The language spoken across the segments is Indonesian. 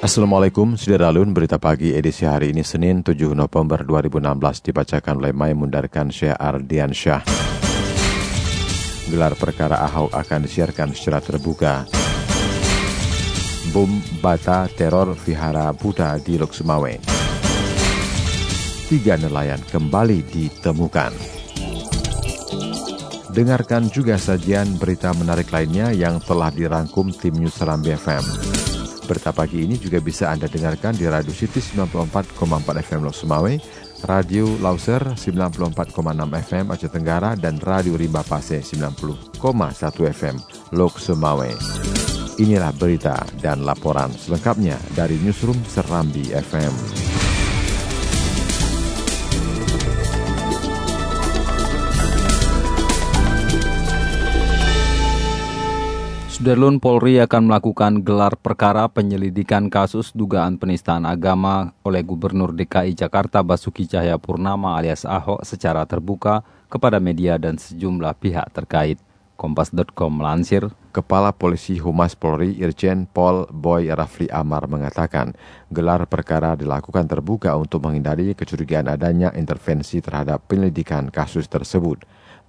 Assalamualaikum, Sudaralun. Berita pagi edisi hari ini Senin 7 November 2016 dibacakan oleh Mai Mundarkan Syekh Ardian Syah. Gelar perkara Ahok akan disiarkan secara terbuka. Bom bata teror vihara Buddha di Lok Sumawe. Tiga nelayan kembali ditemukan. Dengarkan juga sajian berita menarik lainnya yang telah dirangkum tim News Serambi FM. Berita pagi ini juga bisa Anda dengarkan di Radio City 94,4 FM Lok Sumawe, Radio Lauser 94,6 FM Aceh Tenggara, dan Radio Rimba Pase 90,1 FM Lok Sumawe. Inilah berita dan laporan selengkapnya dari Newsroom Serambi FM. Sudarlun Polri akan melakukan gelar perkara penyelidikan kasus dugaan penistaan agama oleh Gubernur DKI Jakarta Basuki Cahayapurnama alias Ahok secara terbuka kepada media dan sejumlah pihak terkait. Kompas.com melansir, Kepala Polisi Humas Polri Irjen Pol Boy Rafli Amar mengatakan gelar perkara dilakukan terbuka untuk menghindari kecurigaan adanya intervensi terhadap penyelidikan kasus tersebut.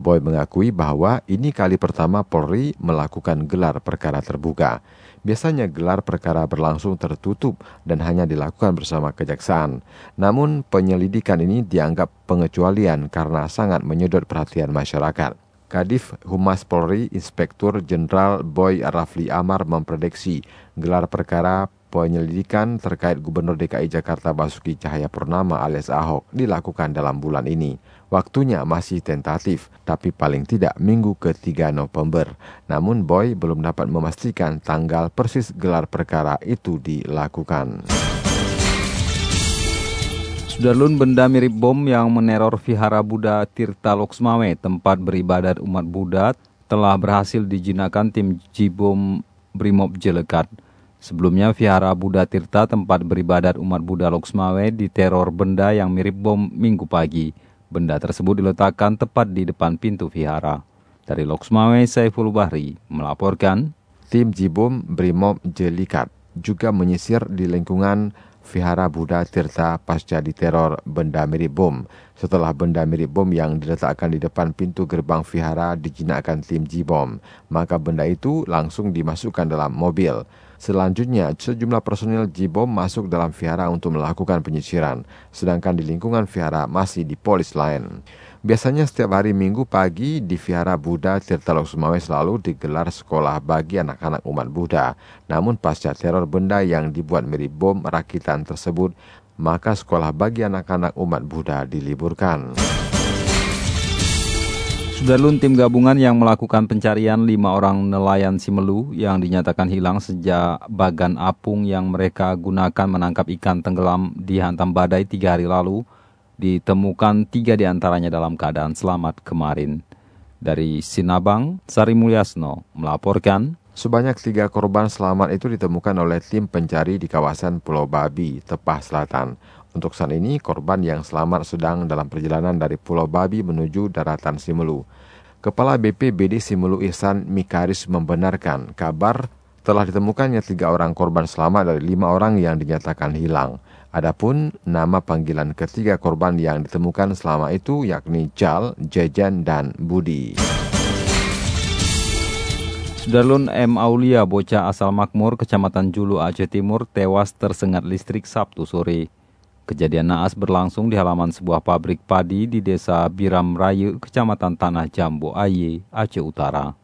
Boy mengakui bahwa ini kali pertama Polri melakukan gelar perkara terbuka. Biasanya gelar perkara berlangsung tertutup dan hanya dilakukan bersama kejaksaan. Namun penyelidikan ini dianggap pengecualian karena sangat menyedot perhatian masyarakat. Kadif Humas Polri Inspektur Jenderal Boy Rafli Amar memprediksi gelar perkara penyelidikan terkait Gubernur DKI Jakarta Basuki Cahayapurnama alias Ahok dilakukan dalam bulan ini. Waktunya masih tentatif, tapi paling tidak minggu ke-3 November. Namun Boy belum dapat memastikan tanggal persis gelar perkara itu dilakukan. Sudarlun benda mirip bom yang meneror Vihara Buddha Tirta Loksmawe, tempat beribadat umat Buddha, telah berhasil dijinakan tim Jibom Brimob Jelekat. Sebelumnya, Vihara Buddha Tirta, tempat beribadat umat Buddha Loksmawe, diteror benda yang mirip bom minggu pagi. Benda tersebut diletakkan tepat di depan pintu vihara. Dari Loksmawe, Saiful Bahri melaporkan, Tim Jibom Brimob Jelikat juga menyisir di lingkungan Vihara Buddha Tirta pasca diteror benda mirip bom. Setelah benda mirip bom yang diletakkan di depan pintu gerbang vihara dijinakkan tim Jibom, maka benda itu langsung dimasukkan dalam mobil. Selanjutnya, sejumlah personil Jibom masuk dalam vihara untuk melakukan penyisiran, sedangkan di lingkungan vihara masih di polis lain. Biasanya setiap hari Minggu pagi di Vihara Buddha Tirta Lok Sumawe selalu digelar sekolah bagi anak-anak umat Buddha. Namun pasca teror benda yang dibuat mirip bom rakitan tersebut, maka sekolah bagi anak-anak umat Buddha diliburkan. Sudarlun tim gabungan yang melakukan pencarian lima orang nelayan Simelu yang dinyatakan hilang sejak bagan apung yang mereka gunakan menangkap ikan tenggelam dihantam badai tiga hari lalu ditemukan tiga di antaranya dalam keadaan selamat kemarin. Dari Sinabang, Sari Mulyasno melaporkan Sebanyak tiga korban selamat itu ditemukan oleh tim pencari di kawasan Pulau Babi, Tepah Selatan. Untuk saat ini, korban yang selamat sedang dalam perjalanan dari Pulau Babi menuju daratan Simelu. Kepala BPBD Simelu Ihsan Mikaris membenarkan kabar telah ditemukannya tiga orang korban selamat dari lima orang yang dinyatakan hilang. Adapun nama panggilan ketiga korban yang ditemukan selama itu yakni Jal, Jejan, dan Budi. Sudarlun M. Aulia, bocah asal Makmur, Kecamatan Julu, Aceh Timur, tewas tersengat listrik Sabtu sore. Kejadian naas berlangsung di halaman sebuah pabrik padi di desa Biram Raya, Kecamatan Tanah Jambu Aye, Aceh Utara.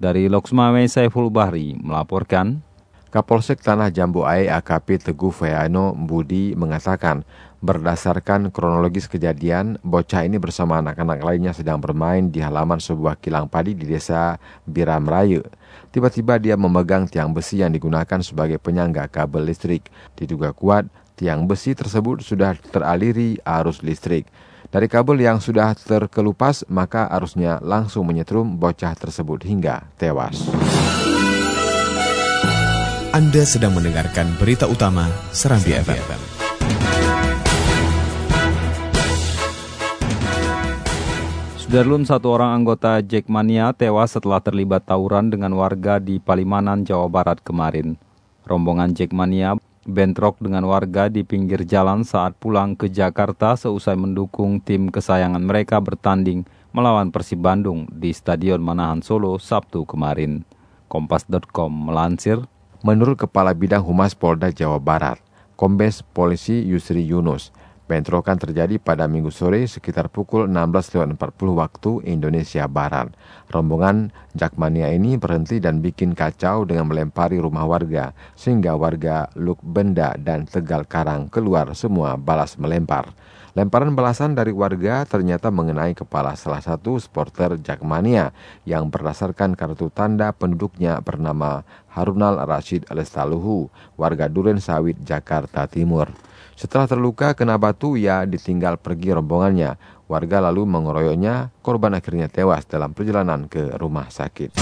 Dari Loksmawe Saiful Bahri melaporkan, Kapolsek Tanah Jambu Aye AKP Teguh Fayano Budi mengatakan Berdasarkan kronologis kejadian, bocah ini bersama anak-anak lainnya sedang bermain di halaman sebuah kilang padi di desa Biram Raya. Tiba-tiba dia memegang tiang besi yang digunakan sebagai penyangga kabel listrik. Diduga kuat, tiang besi tersebut sudah teraliri arus listrik. Dari kabel yang sudah terkelupas, maka arusnya langsung menyetrum bocah tersebut hingga tewas. Anda sedang mendengarkan berita utama Serambi FM. Sudarlun satu orang anggota Jackmania tewas setelah terlibat tawuran dengan warga di Palimanan, Jawa Barat kemarin. Rombongan Jackmania bentrok dengan warga di pinggir jalan saat pulang ke Jakarta seusai mendukung tim kesayangan mereka bertanding melawan Persib Bandung di Stadion Manahan Solo Sabtu kemarin. Kompas.com melansir, Menurut Kepala Bidang Humas Polda Jawa Barat, Kombes Polisi Yusri Yunus, Bentrokan terjadi pada minggu sore sekitar pukul 16.40 waktu Indonesia Barat. Rombongan Jakmania ini berhenti dan bikin kacau dengan melempari rumah warga, sehingga warga Luk Benda dan Tegal Karang keluar semua balas melempar. Lemparan balasan dari warga ternyata mengenai kepala salah satu supporter Jakmania yang berdasarkan kartu tanda penduduknya bernama Harunal Rashid Alestaluhu, warga Duren Sawit, Jakarta Timur. Setelah terluka kena batu, ia ditinggal pergi rombongannya. Warga lalu mengeroyoknya, korban akhirnya tewas dalam perjalanan ke rumah sakit.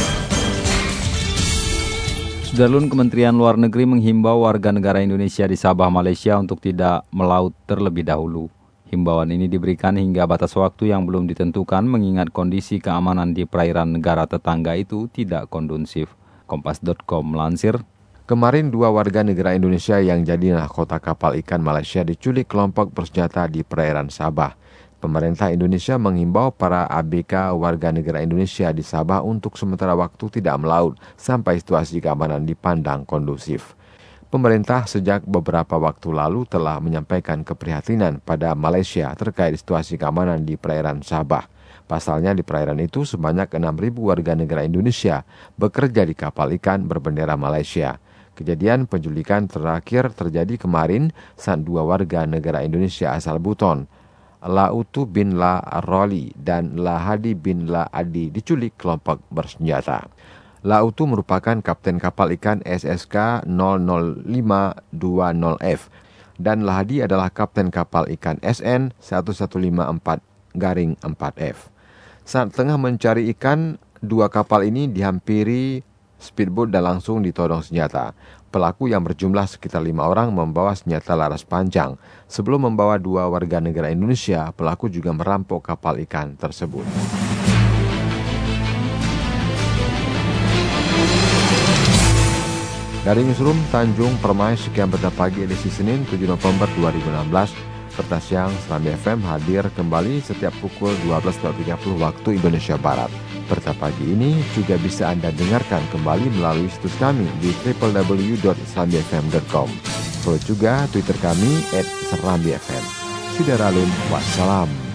Sudarlun Kementerian Luar Negeri menghimbau warga negara Indonesia di Sabah, Malaysia untuk tidak melaut terlebih dahulu. Himbauan ini diberikan hingga batas waktu yang belum ditentukan mengingat kondisi keamanan di perairan negara tetangga itu tidak kondusif. Kompas.com melansir, Kemarin dua warga negara Indonesia yang jadi nahkota kapal ikan Malaysia diculik kelompok bersenjata di perairan Sabah. Pemerintah Indonesia menghimbau para ABK warga negara Indonesia di Sabah untuk sementara waktu tidak melaut sampai situasi keamanan dipandang kondusif. Pemerintah sejak beberapa waktu lalu telah menyampaikan keprihatinan pada Malaysia terkait situasi keamanan di perairan Sabah. Pasalnya di perairan itu sebanyak 6.000 warga negara Indonesia bekerja di kapal ikan berbendera Malaysia. Kejadian penculikan terakhir terjadi kemarin saat dua warga negara Indonesia asal Buton, Lautu bin La Roli dan La Hadi bin La Adi diculik kelompok bersenjata. Lautu merupakan kapten kapal ikan SSK 00520F dan Lahadi adalah kapten kapal ikan SN 1154 garing 4F. Saat tengah mencari ikan, dua kapal ini dihampiri speedboat dan langsung ditodong senjata. Pelaku yang berjumlah sekitar lima orang membawa senjata laras panjang. Sebelum membawa dua warga negara Indonesia, pelaku juga merampok kapal ikan tersebut. Dari Newsroom Tanjung Permai, sekian berita pagi edisi Senin 7 November 2016. Serta siang, Serambi FM hadir kembali setiap pukul 12.30 waktu Indonesia Barat. Berita pagi ini juga bisa Anda dengarkan kembali melalui situs kami di www.serambifm.com. Follow juga Twitter kami at Serambi FM. Sudaralun, wassalam.